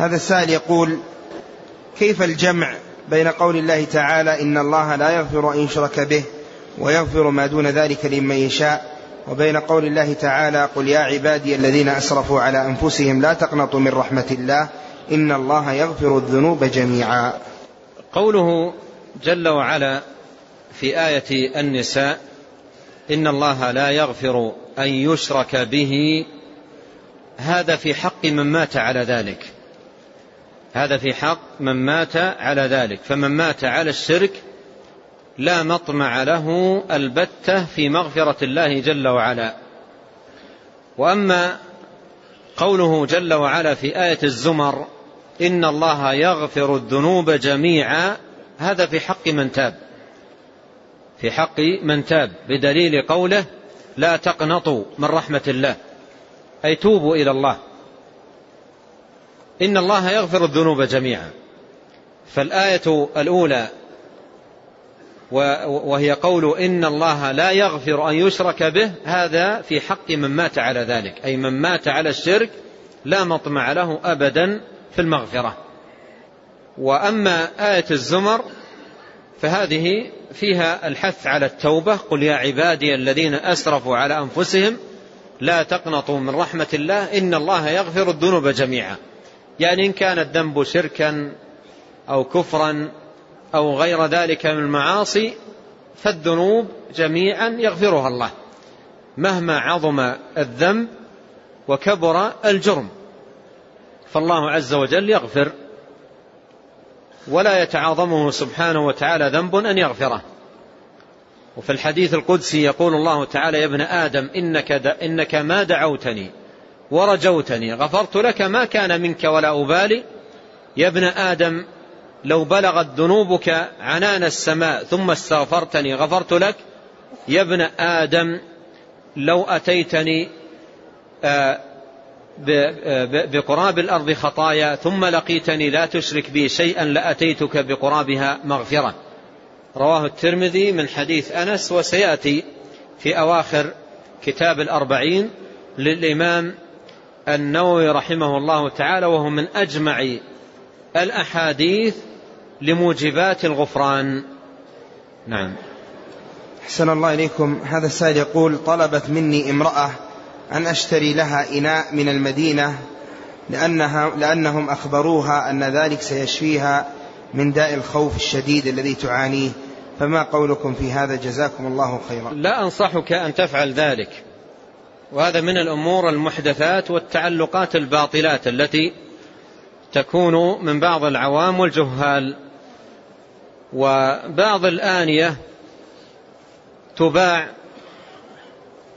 هذا السائل يقول كيف الجمع بين قول الله تعالى إن الله لا يغفر أن يشرك به ويغفر ما دون ذلك لمن يشاء وبين قول الله تعالى قل يا عبادي الذين أسرفوا على أنفسهم لا تقنطوا من رحمة الله إن الله يغفر الذنوب جميعا. قوله جل وعلا في آية النساء إن الله لا يغفر أن يشرك به هذا في حق من مات على ذلك. هذا في حق من مات على ذلك. فمن مات على الشرك لا مطمع له البتة في مغفرة الله جل وعلا. وأما قوله جل وعلا في آية الزمر إن الله يغفر الذنوب جميعا هذا في حق من تاب. في حق من تاب بدليل قوله لا تقنطوا من رحمة الله أي توبوا إلى الله. إن الله يغفر الذنوب جميعا. فالآية الأولى وهي قول إن الله لا يغفر أن يشرك به هذا في حق من مات على ذلك. أي من مات على الشرك لا مطمع له أبدا في المغفرة. وأما آية الزمر فهذه فيها الحث على التوبة. قل يا عبادي الذين أسرفوا على أنفسهم لا تقنطوا من رحمة الله إن الله يغفر الذنوب جميعا. يعني إن كان الذنب شركا أو كفرا أو غير ذلك من المعاصي فالذنوب جميعا يغفرها الله مهما عظم الذنب وكبر الجرم. فالله عز وجل يغفر ولا يتعاظمه سبحانه وتعالى ذنب أن يغفره. وفي الحديث القدسي يقول الله تعالى يا ابن آدم إنك, إنك ما دعوتني ورجوتني. غفرت لك ما كان منك ولا أبالي. يا ابن آدم لو بلغت ذنوبك عنان السماء ثم استغفرتني غفرت لك. يا ابن آدم لو أتيتني آه، بقراب الأرض خطايا ثم لقيتني لا تشرك بي شيئا لأتيتك بقرابها مغفرة. رواه الترمذي من حديث أنس وسيأتي في أواخر كتاب الأربعين للإمام النووي رحمه الله تعالى وهو من أجمع الأحاديث لموجبات الغفران. نعم. حسن الله إليكم. هذا السائل يقول طلبت مني امرأة أن أشتري لها إناء من المدينة لأنها لأنهم أخبروها أن ذلك سيشفيها من داء الخوف الشديد الذي تعانيه. فما قولكم في هذا؟ جزاكم الله خيرا. لا أنصحك أن تفعل ذلك. وهذا من الأمور المحدثات والتعلقات الباطلات التي تكون من بعض العوام والجهال. وبعض الآنية تباع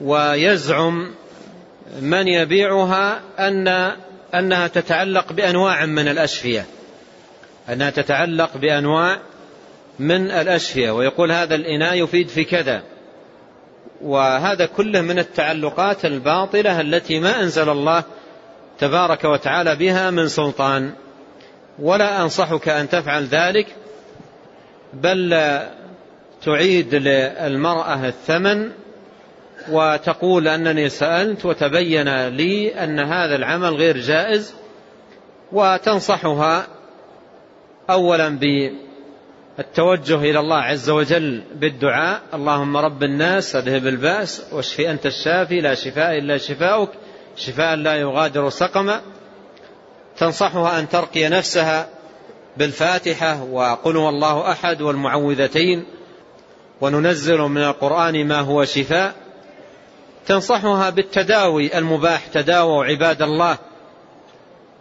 ويزعم من يبيعها أن أنها تتعلق بأنواع من الأشفية أنها تتعلق بأنواع من الأشفية ويقول هذا الإناء يفيد في كذا. وهذا كله من التعلقات الباطلة التي ما أنزل الله تبارك وتعالى بها من سلطان. ولا أنصحك أن تفعل ذلك بل تعيد للمرأة الثمن وتقول أنني سألت وتبين لي أن هذا العمل غير جائز وتنصحها أولا بالتوجه إلى الله عز وجل بالدعاء. اللهم رب الناس أذهب الباس واشفي أنت الشافي لا شفاء إلا شفاؤك. شفاء لا يغادر سقما. تنصحها أن ترقي نفسها بالفاتحة وقل الله أحد والمعوذتين. وننزل من القرآن ما هو شفاء. تنصحها بالتداوي المباح تداووا عباد الله.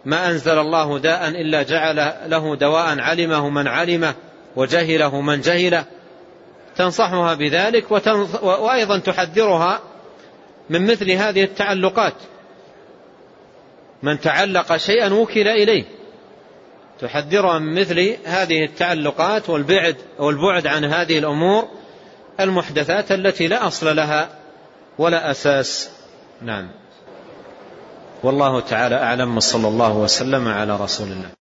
ما أنزل الله داء إلا جعل له دواء علمه من علمه. وجهله من جهله تنصحها بذلك وأيضا تحذرها من مثل هذه التعلقات. من تعلق شيئا وكل إليه تحذرها من مثل هذه التعلقات والبعد والبعد عن هذه الأمور المحدثات التي لا أصل لها ولا أساس. نعم. والله تعالى أعلم وصلى الله وسلم على رسول الله.